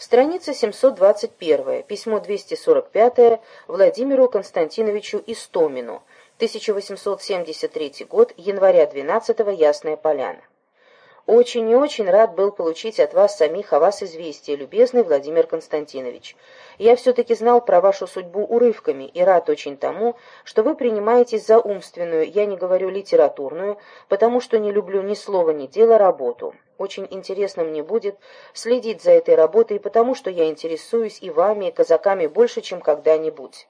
Страница 721. Письмо 245 Владимиру Константиновичу Истомину. 1873 год, января 12 -го, Ясная Поляна. Очень и очень рад был получить от вас самих о вас известие, любезный Владимир Константинович. Я все-таки знал про вашу судьбу урывками и рад очень тому, что вы принимаетесь за умственную, я не говорю литературную, потому что не люблю ни слова, ни дела, работу. Очень интересно мне будет следить за этой работой, потому что я интересуюсь и вами, и казаками больше, чем когда-нибудь.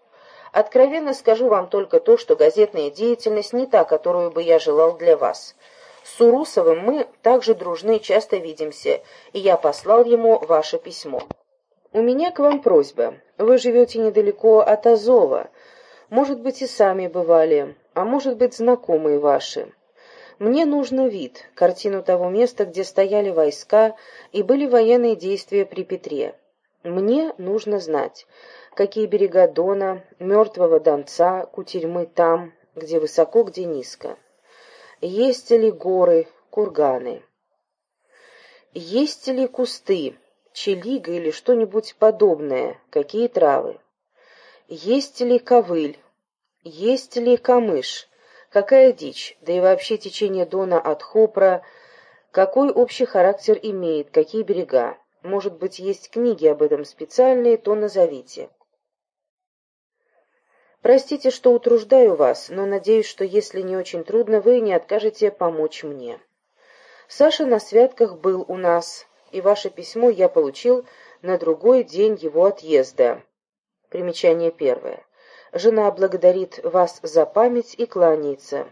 Откровенно скажу вам только то, что газетная деятельность не та, которую бы я желал для вас. С Урусовым мы также дружны и часто видимся, и я послал ему ваше письмо. У меня к вам просьба. Вы живете недалеко от Азова. Может быть, и сами бывали, а может быть, знакомые ваши. Мне нужно вид, картину того места, где стояли войска и были военные действия при Петре. Мне нужно знать, какие берега Дона, мертвого Донца, кутерьмы там, где высоко, где низко. Есть ли горы, курганы? Есть ли кусты, челига или что-нибудь подобное, какие травы? Есть ли ковыль? Есть ли камыш? Какая дичь, да и вообще течение Дона от Хопра, какой общий характер имеет, какие берега. Может быть, есть книги об этом специальные, то назовите. Простите, что утруждаю вас, но надеюсь, что если не очень трудно, вы не откажете помочь мне. Саша на святках был у нас, и ваше письмо я получил на другой день его отъезда. Примечание первое. Жена благодарит вас за память и кланяется.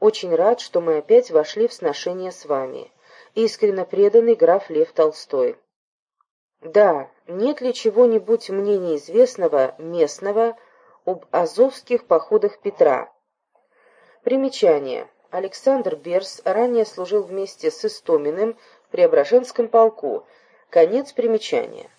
Очень рад, что мы опять вошли в сношение с вами. Искренно преданный граф Лев Толстой. Да, нет ли чего-нибудь мне неизвестного, местного, об азовских походах Петра? Примечание. Александр Берс ранее служил вместе с Истоминым в Преображенском полку. Конец примечания.